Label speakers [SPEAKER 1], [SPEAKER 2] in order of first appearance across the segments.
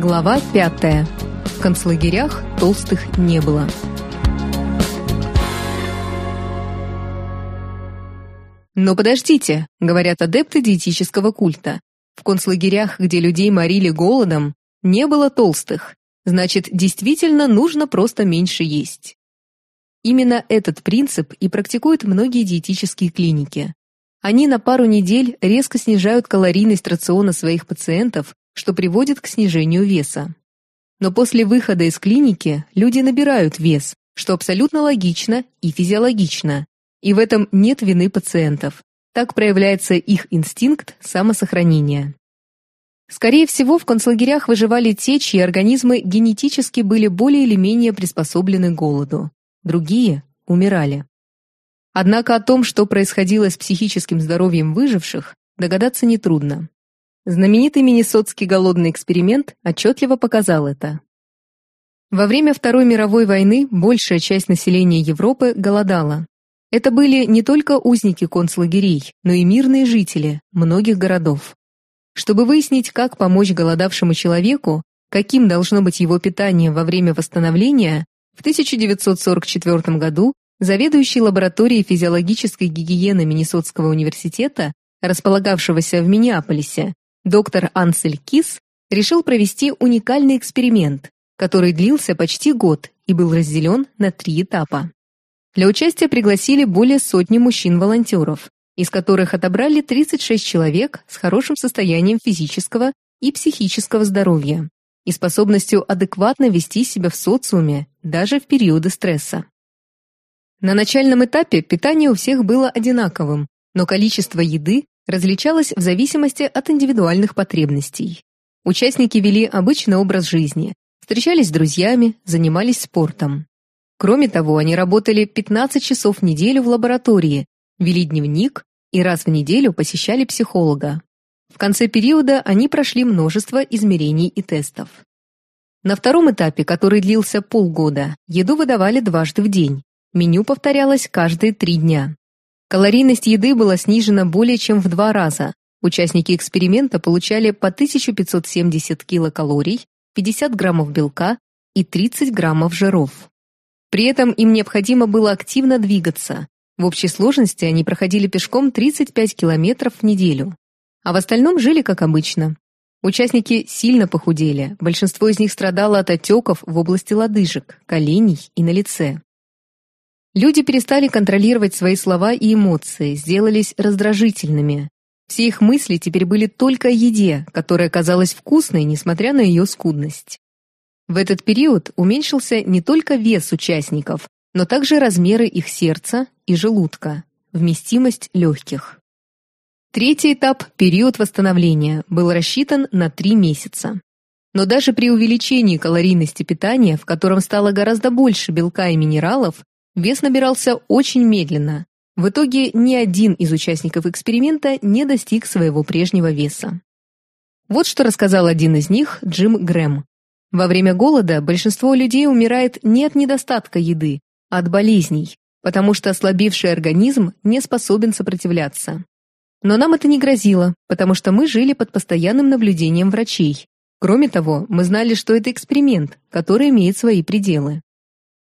[SPEAKER 1] Глава 5. В концлагерях толстых не было. Но подождите, говорят адепты диетического культа. В концлагерях, где людей морили голодом, не было толстых. Значит, действительно нужно просто меньше есть. Именно этот принцип и практикуют многие диетические клиники. Они на пару недель резко снижают калорийность рациона своих пациентов что приводит к снижению веса. Но после выхода из клиники люди набирают вес, что абсолютно логично и физиологично. И в этом нет вины пациентов. Так проявляется их инстинкт самосохранения. Скорее всего, в концлагерях выживали те, чьи организмы генетически были более или менее приспособлены к голоду. Другие умирали. Однако о том, что происходило с психическим здоровьем выживших, догадаться нетрудно. Знаменитый Миннесотский голодный эксперимент отчетливо показал это. Во время Второй мировой войны большая часть населения Европы голодала. Это были не только узники концлагерей, но и мирные жители многих городов. Чтобы выяснить, как помочь голодавшему человеку, каким должно быть его питание во время восстановления, в 1944 году заведующий лабораторией физиологической гигиены Миннесотского университета, располагавшегося в Миннеаполисе, доктор Ансель Кис решил провести уникальный эксперимент, который длился почти год и был разделен на три этапа. Для участия пригласили более сотни мужчин-волонтеров, из которых отобрали 36 человек с хорошим состоянием физического и психического здоровья и способностью адекватно вести себя в социуме даже в периоды стресса. На начальном этапе питание у всех было одинаковым, но количество еды различалась в зависимости от индивидуальных потребностей. Участники вели обычный образ жизни, встречались с друзьями, занимались спортом. Кроме того, они работали 15 часов в неделю в лаборатории, вели дневник и раз в неделю посещали психолога. В конце периода они прошли множество измерений и тестов. На втором этапе, который длился полгода, еду выдавали дважды в день. Меню повторялось каждые три дня. Калорийность еды была снижена более чем в два раза. Участники эксперимента получали по 1570 килокалорий, 50 граммов белка и 30 граммов жиров. При этом им необходимо было активно двигаться. В общей сложности они проходили пешком 35 километров в неделю. А в остальном жили как обычно. Участники сильно похудели, большинство из них страдало от отеков в области лодыжек, коленей и на лице. Люди перестали контролировать свои слова и эмоции, сделались раздражительными. Все их мысли теперь были только о еде, которая казалась вкусной, несмотря на ее скудность. В этот период уменьшился не только вес участников, но также размеры их сердца и желудка, вместимость легких. Третий этап, период восстановления, был рассчитан на три месяца. Но даже при увеличении калорийности питания, в котором стало гораздо больше белка и минералов, Вес набирался очень медленно. В итоге ни один из участников эксперимента не достиг своего прежнего веса. Вот что рассказал один из них, Джим Грэм. Во время голода большинство людей умирает не от недостатка еды, а от болезней, потому что ослабевший организм не способен сопротивляться. Но нам это не грозило, потому что мы жили под постоянным наблюдением врачей. Кроме того, мы знали, что это эксперимент, который имеет свои пределы.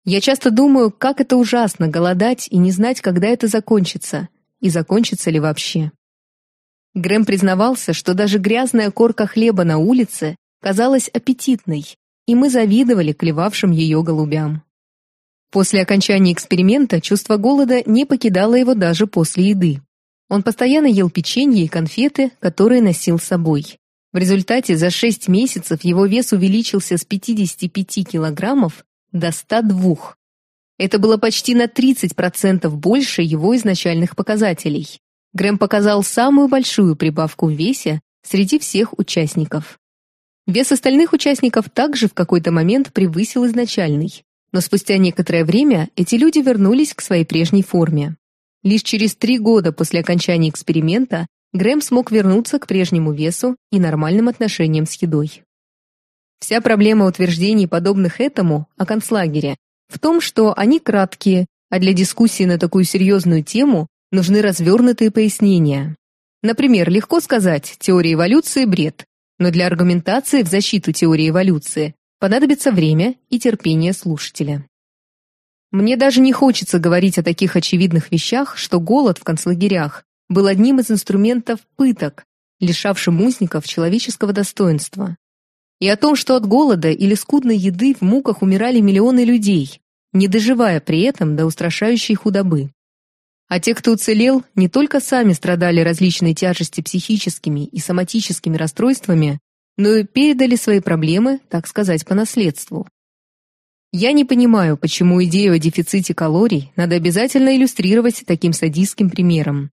[SPEAKER 1] Я часто думаю, как это ужасно голодать и не знать, когда это закончится, и закончится ли вообще. Грэм признавался, что даже грязная корка хлеба на улице казалась аппетитной, и мы завидовали клевавшим ее голубям. После окончания эксперимента чувство голода не покидало его даже после еды. Он постоянно ел печенье и конфеты, которые носил с собой. В результате за 6 месяцев его вес увеличился с 55 килограммов до 102. Это было почти на 30% больше его изначальных показателей. Грэм показал самую большую прибавку в весе среди всех участников. Вес остальных участников также в какой-то момент превысил изначальный, но спустя некоторое время эти люди вернулись к своей прежней форме. Лишь через три года после окончания эксперимента Грэм смог вернуться к прежнему весу и нормальным отношениям с едой. Вся проблема утверждений, подобных этому, о концлагере, в том, что они краткие, а для дискуссии на такую серьезную тему нужны развернутые пояснения. Например, легко сказать, теория эволюции – бред, но для аргументации в защиту теории эволюции понадобится время и терпение слушателя. Мне даже не хочется говорить о таких очевидных вещах, что голод в концлагерях был одним из инструментов пыток, лишавшим узников человеческого достоинства. И о том, что от голода или скудной еды в муках умирали миллионы людей, не доживая при этом до устрашающей худобы. А те, кто уцелел, не только сами страдали различной тяжести психическими и соматическими расстройствами, но и передали свои проблемы, так сказать, по наследству. Я не понимаю, почему идею о дефиците калорий надо обязательно иллюстрировать таким садистским примером.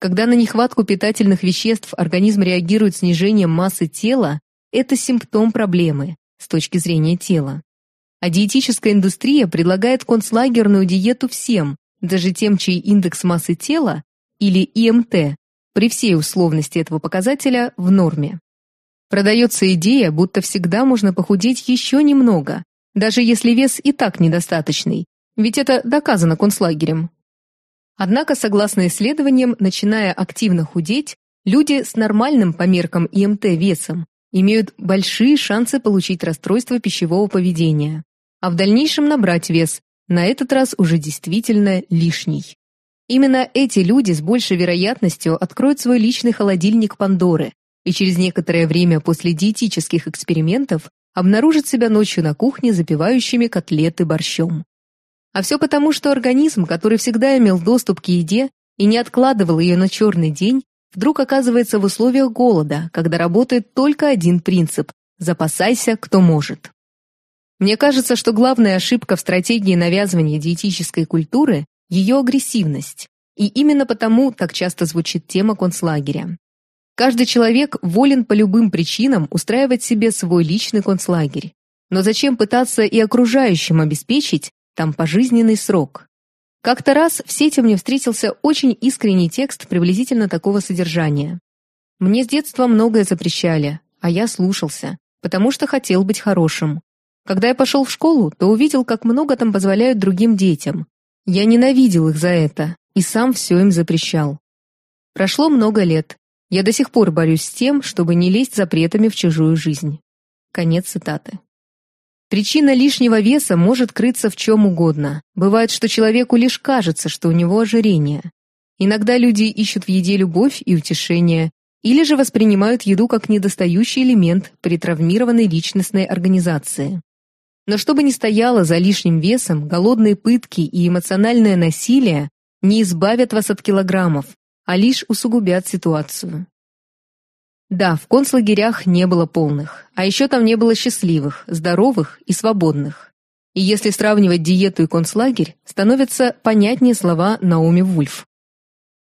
[SPEAKER 1] Когда на нехватку питательных веществ организм реагирует снижением массы тела, это симптом проблемы с точки зрения тела. А диетическая индустрия предлагает концлагерную диету всем, даже тем, чей индекс массы тела, или ИМТ, при всей условности этого показателя, в норме. Продается идея, будто всегда можно похудеть еще немного, даже если вес и так недостаточный, ведь это доказано концлагерем. Однако, согласно исследованиям, начиная активно худеть, люди с нормальным по меркам ИМТ весом имеют большие шансы получить расстройство пищевого поведения, а в дальнейшем набрать вес, на этот раз уже действительно лишний. Именно эти люди с большей вероятностью откроют свой личный холодильник Пандоры и через некоторое время после диетических экспериментов обнаружат себя ночью на кухне запивающими котлеты борщом. А все потому, что организм, который всегда имел доступ к еде и не откладывал ее на черный день, вдруг оказывается в условиях голода, когда работает только один принцип – запасайся, кто может. Мне кажется, что главная ошибка в стратегии навязывания диетической культуры – ее агрессивность. И именно потому так часто звучит тема концлагеря. Каждый человек волен по любым причинам устраивать себе свой личный концлагерь. Но зачем пытаться и окружающим обеспечить там пожизненный срок. Как-то раз в сети мне встретился очень искренний текст приблизительно такого содержания. Мне с детства многое запрещали, а я слушался, потому что хотел быть хорошим. Когда я пошел в школу, то увидел, как много там позволяют другим детям. Я ненавидел их за это и сам все им запрещал. Прошло много лет. Я до сих пор борюсь с тем, чтобы не лезть запретами в чужую жизнь. Конец цитаты. Причина лишнего веса может крыться в чем угодно. Бывает, что человеку лишь кажется, что у него ожирение. Иногда люди ищут в еде любовь и утешение, или же воспринимают еду как недостающий элемент при травмированной личностной организации. Но что бы ни стояло за лишним весом, голодные пытки и эмоциональное насилие не избавят вас от килограммов, а лишь усугубят ситуацию. Да, в концлагерях не было полных, а еще там не было счастливых, здоровых и свободных. И если сравнивать диету и концлагерь, становятся понятнее слова Наоми Вульф.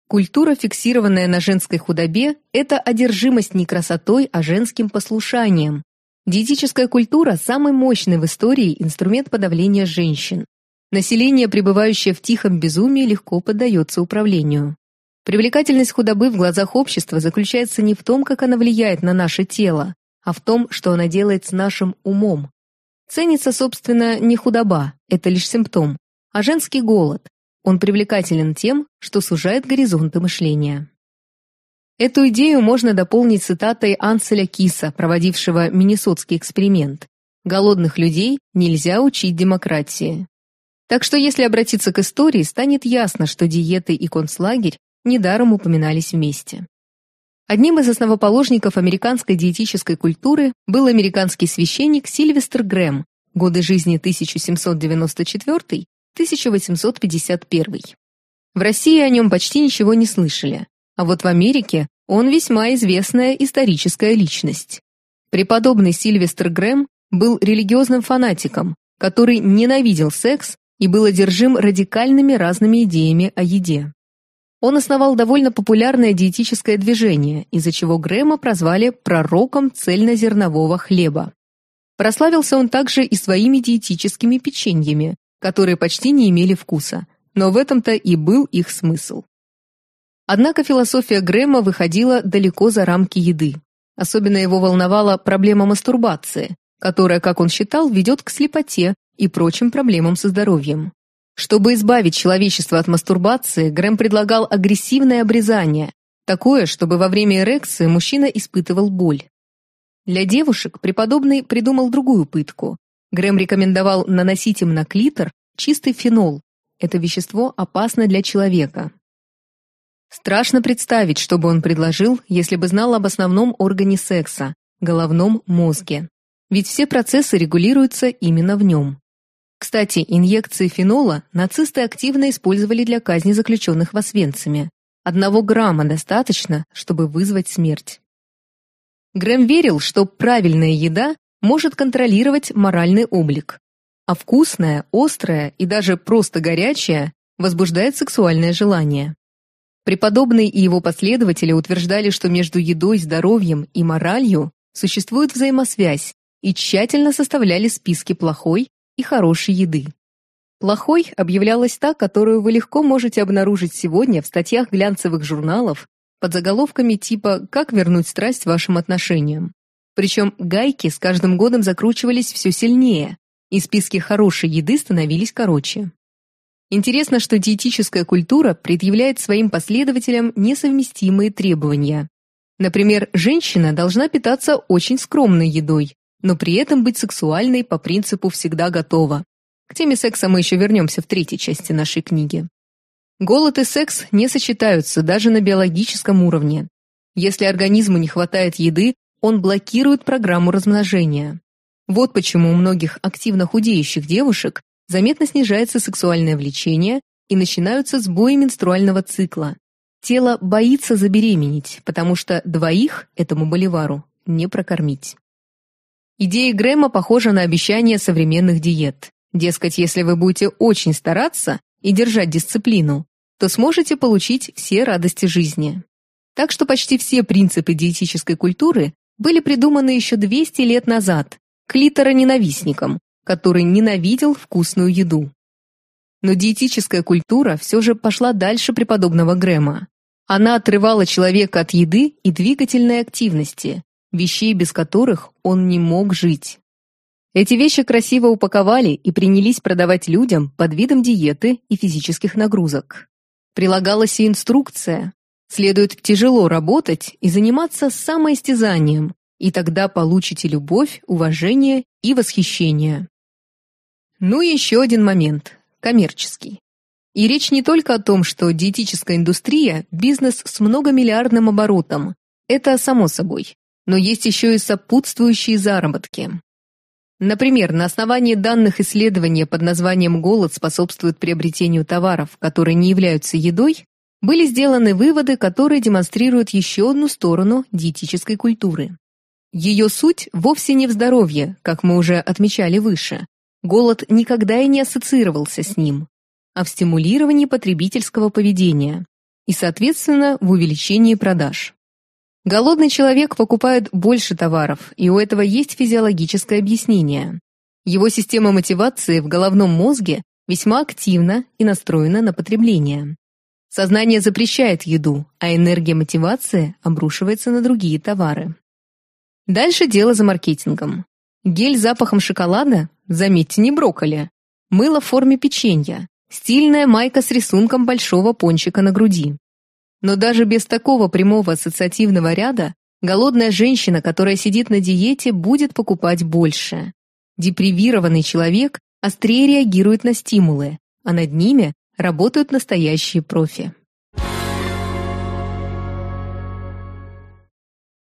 [SPEAKER 1] Культура, фиксированная на женской худобе, это одержимость не красотой, а женским послушанием. Диетическая культура – самый мощный в истории инструмент подавления женщин. Население, пребывающее в тихом безумии, легко поддается управлению. Привлекательность худобы в глазах общества заключается не в том, как она влияет на наше тело, а в том, что она делает с нашим умом. Ценится, собственно, не худоба, это лишь симптом, а женский голод. Он привлекателен тем, что сужает горизонты мышления. Эту идею можно дополнить цитатой Анселя Киса, проводившего Миннесотский эксперимент. «Голодных людей нельзя учить демократии». Так что если обратиться к истории, станет ясно, что диеты и концлагерь недаром упоминались вместе. Одним из основоположников американской диетической культуры был американский священник Сильвестр Грэм, годы жизни 1794-1851. В России о нем почти ничего не слышали, а вот в Америке он весьма известная историческая личность. Преподобный Сильвестр Грэм был религиозным фанатиком, который ненавидел секс и был одержим радикальными разными идеями о еде. Он основал довольно популярное диетическое движение, из-за чего Грэма прозвали пророком цельнозернового хлеба. Прославился он также и своими диетическими печеньями, которые почти не имели вкуса, но в этом-то и был их смысл. Однако философия Грэма выходила далеко за рамки еды. Особенно его волновала проблема мастурбации, которая, как он считал, ведет к слепоте и прочим проблемам со здоровьем. Чтобы избавить человечество от мастурбации, Грэм предлагал агрессивное обрезание, такое, чтобы во время эрекции мужчина испытывал боль. Для девушек преподобный придумал другую пытку. Грэм рекомендовал наносить им на клитор чистый фенол. Это вещество опасно для человека. Страшно представить, что бы он предложил, если бы знал об основном органе секса – головном мозге. Ведь все процессы регулируются именно в нем. Кстати, инъекции фенола нацисты активно использовали для казни заключенных в Освенциме. Одного грамма достаточно, чтобы вызвать смерть. Грэм верил, что правильная еда может контролировать моральный облик, а вкусная, острая и даже просто горячая возбуждает сексуальное желание. Преподобный и его последователи утверждали, что между едой, здоровьем и моралью существует взаимосвязь и тщательно составляли списки плохой и хорошей еды. Плохой объявлялась та, которую вы легко можете обнаружить сегодня в статьях глянцевых журналов под заголовками типа «Как вернуть страсть вашим отношениям». Причем гайки с каждым годом закручивались все сильнее, и списки хорошей еды становились короче. Интересно, что диетическая культура предъявляет своим последователям несовместимые требования. Например, женщина должна питаться очень скромной едой, но при этом быть сексуальной по принципу «всегда готова». К теме секса мы еще вернемся в третьей части нашей книги. Голод и секс не сочетаются даже на биологическом уровне. Если организму не хватает еды, он блокирует программу размножения. Вот почему у многих активно худеющих девушек заметно снижается сексуальное влечение и начинаются сбои менструального цикла. Тело боится забеременеть, потому что двоих этому боливару не прокормить. Идея Грэма похожа на обещание современных диет. Дескать, если вы будете очень стараться и держать дисциплину, то сможете получить все радости жизни. Так что почти все принципы диетической культуры были придуманы еще 200 лет назад клитора-ненавистником, который ненавидел вкусную еду. Но диетическая культура все же пошла дальше преподобного Грэма. Она отрывала человека от еды и двигательной активности, вещей, без которых он не мог жить. Эти вещи красиво упаковали и принялись продавать людям под видом диеты и физических нагрузок. Прилагалась и инструкция. Следует тяжело работать и заниматься самоистязанием, и тогда получите любовь, уважение и восхищение. Ну и еще один момент – коммерческий. И речь не только о том, что диетическая индустрия – бизнес с многомиллиардным оборотом. Это само собой. Но есть еще и сопутствующие заработки. Например, на основании данных исследования под названием «Голод способствует приобретению товаров, которые не являются едой», были сделаны выводы, которые демонстрируют еще одну сторону диетической культуры. Ее суть вовсе не в здоровье, как мы уже отмечали выше, Голод никогда и не ассоциировался с ним, а в стимулировании потребительского поведения и, соответственно, в увеличении продаж. Голодный человек покупает больше товаров, и у этого есть физиологическое объяснение. Его система мотивации в головном мозге весьма активна и настроена на потребление. Сознание запрещает еду, а энергия мотивации обрушивается на другие товары. Дальше дело за маркетингом. Гель с запахом шоколада Заметьте, не брокколи. Мыло в форме печенья. Стильная майка с рисунком большого пончика на груди. Но даже без такого прямого ассоциативного ряда голодная женщина, которая сидит на диете, будет покупать больше. Депривированный человек острее реагирует на стимулы, а над ними работают настоящие профи.